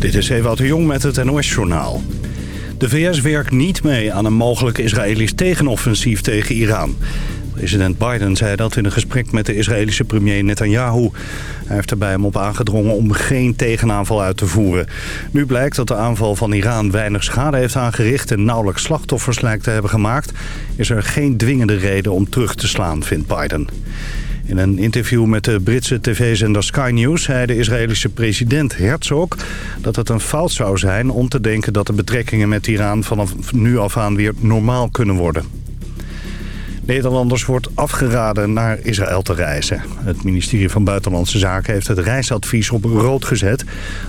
Dit is Ewout de Jong met het NOS-journaal. De VS werkt niet mee aan een mogelijk Israëlisch tegenoffensief tegen Iran. President Biden zei dat in een gesprek met de Israëlische premier Netanyahu. Hij heeft er bij hem op aangedrongen om geen tegenaanval uit te voeren. Nu blijkt dat de aanval van Iran weinig schade heeft aangericht... en nauwelijks slachtoffers lijkt te hebben gemaakt... is er geen dwingende reden om terug te slaan, vindt Biden. In een interview met de Britse tv-zender Sky News zei de Israëlische president Herzog dat het een fout zou zijn om te denken dat de betrekkingen met Iran vanaf nu af aan weer normaal kunnen worden. Nederlanders wordt afgeraden naar Israël te reizen. Het ministerie van Buitenlandse Zaken heeft het reisadvies op rood gezet...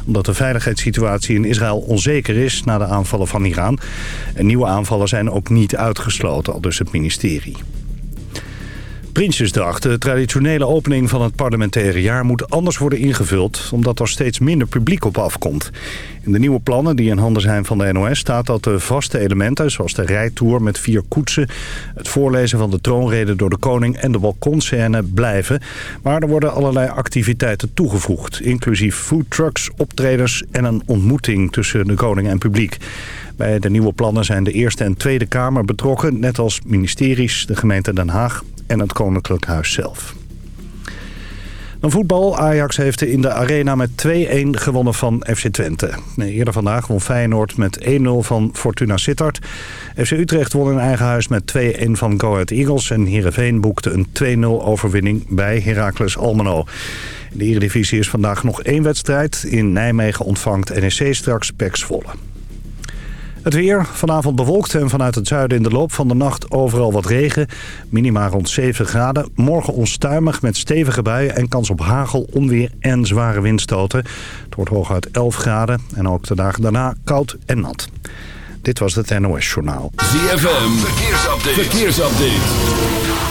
omdat de veiligheidssituatie in Israël onzeker is na de aanvallen van Iran. En nieuwe aanvallen zijn ook niet uitgesloten, al dus het ministerie. Prinsjesdag, de traditionele opening van het parlementaire jaar, moet anders worden ingevuld, omdat er steeds minder publiek op afkomt. In de nieuwe plannen die in handen zijn van de NOS staat dat de vaste elementen, zoals de rijtour met vier koetsen, het voorlezen van de troonrede door de koning en de balkonscène blijven. Maar er worden allerlei activiteiten toegevoegd, inclusief foodtrucks, optredens en een ontmoeting tussen de koning en publiek. Bij de nieuwe plannen zijn de Eerste en Tweede Kamer betrokken, net als ministeries, de gemeente Den Haag en het Koninklijk Huis zelf. Dan voetbal. Ajax heeft in de arena met 2-1 gewonnen van FC Twente. Eerder vandaag won Feyenoord met 1-0 van Fortuna Sittard. FC Utrecht won in eigen huis met 2-1 van Go Ahead Eagles. En Heerenveen boekte een 2-0 overwinning bij Heracles Almelo. In de Eredivisie is vandaag nog één wedstrijd. In Nijmegen ontvangt NEC straks Pek Zwolle. Het weer, vanavond bewolkt en vanuit het zuiden in de loop van de nacht overal wat regen. Minima rond 7 graden. Morgen onstuimig met stevige buien en kans op hagel, onweer en zware windstoten. Het wordt hooguit 11 graden en ook de dagen daarna koud en nat. Dit was het NOS Journaal. ZFM, verkeersupdate. verkeersupdate.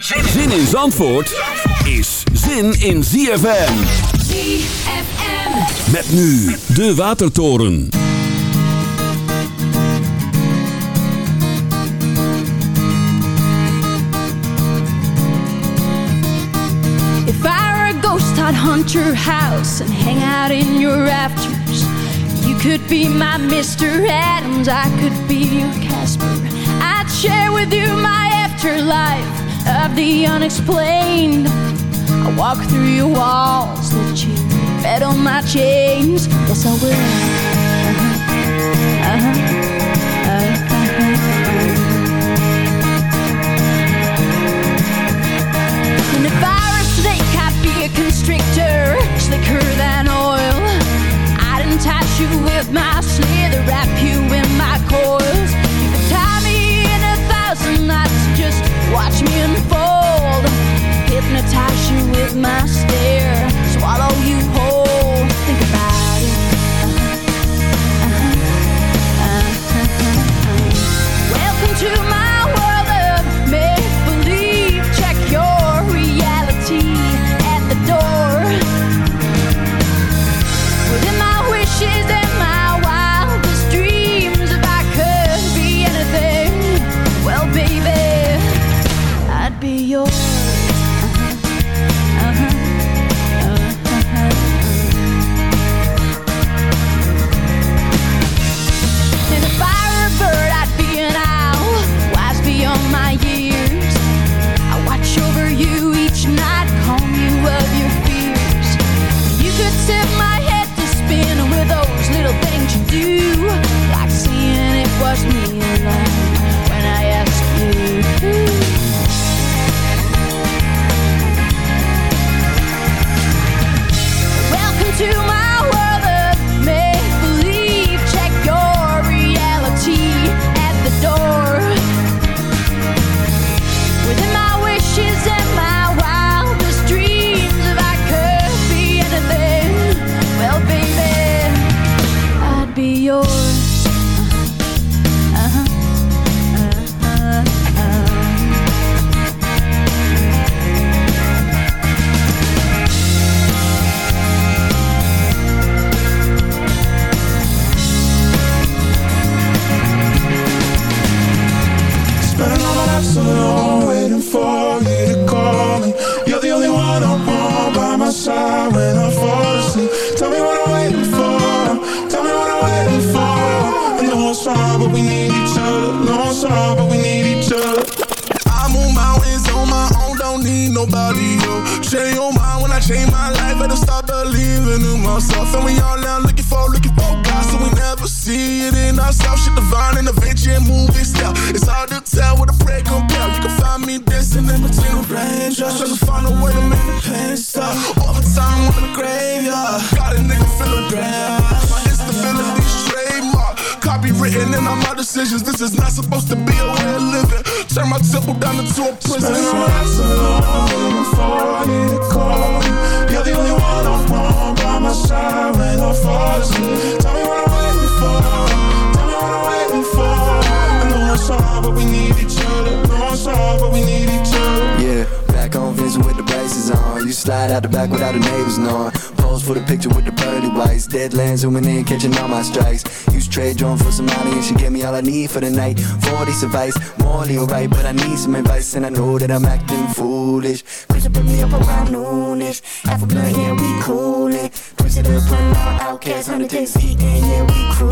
Zin in Zandvoort is zin in ZFM. ZFM. Met nu de Watertoren. If I were a ghost, I'd hunt your house and hang out in your rafters. You could be my Mr. Adams, I could be your Casper. I'd share with you my afterlife of the unexplained. I walk through your walls, let you bet on my chains. Yes, I will. Uh-huh. Uh-huh. ourselves, and we all now looking for, looking for God. So we never see it in ourselves. Shit divine and adventure and movie style. It's hard to tell what a prayer compare. You can find me dancing in between the raindrops, trying to find a way to make the pain stop. time on the graveyard, got a nigga feeling bad. My instability trademark, copywritten in all my decisions. This is not supposed to be a way of living. Turn my temple down into a prison. Spent so long before I get a call. Tell me what I'm waiting for. Tell me what I'm waiting for. I know but we need each other. Know but we need each other. Yeah, back on Vincent with the braces on. You slide out the back without the neighbors knowing for the picture with the pearly whites. Deadlands zooming in, catching all my strikes. Use trade drone for some money and she gave me all I need for the night. 40 advice, morally alright, but I need some advice and I know that I'm acting foolish. Chris put me up around noonish. Half yeah, we cool podcast, 100 days geeking, yeah, we crew.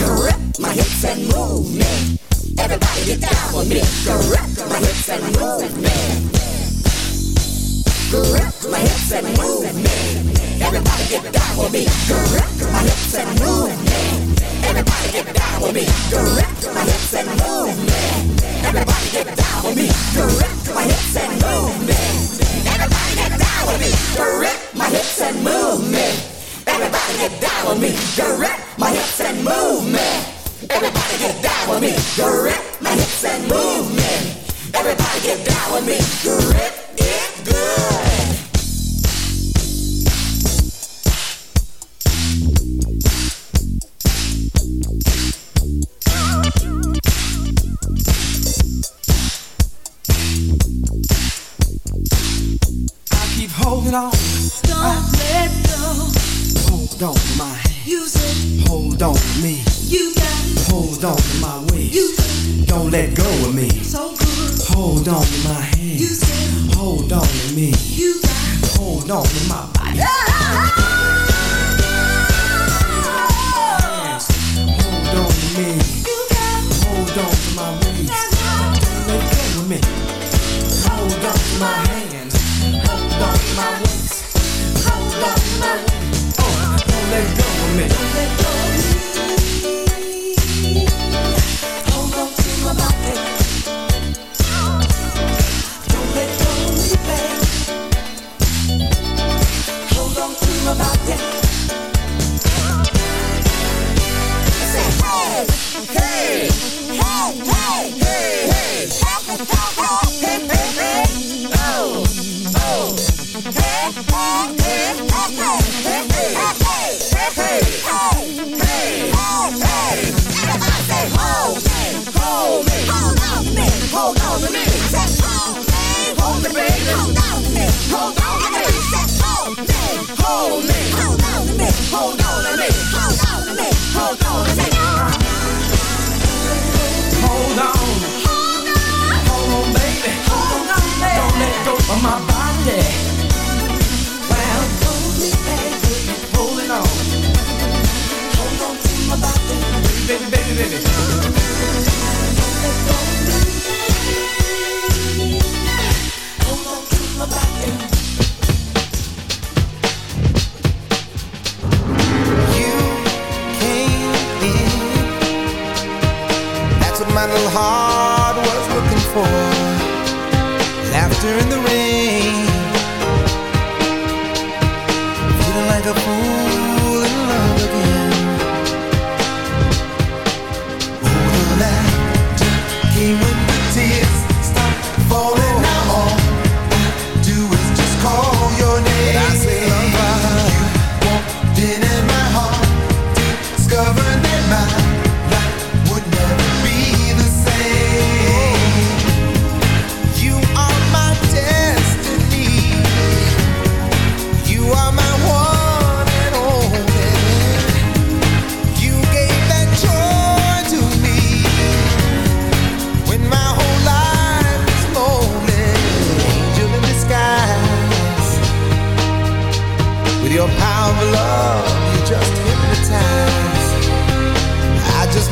Correct my hips and move me. Everybody get down with me. Correct my hips and move me. Correct my hips and move me. Everybody get down with me. Correct my hips and move me. Everybody get down with me. Correct my hips and move me. Everybody get down with me. Correct my hips and move me. Everybody get down with me. Correct my hips and move me. Everybody get down with me. Correct my hips and movement. Everybody get down with me. Grip my hips and movement. Everybody get down with me. Grip it good. Hold on to my waist. Don't let go of me. Hold on to my hand. Hold on to me. Hold on to my body. my body. baby, baby, baby. You came in. That's what my little heart was looking for. Laughter in the rain. Feeling like a fool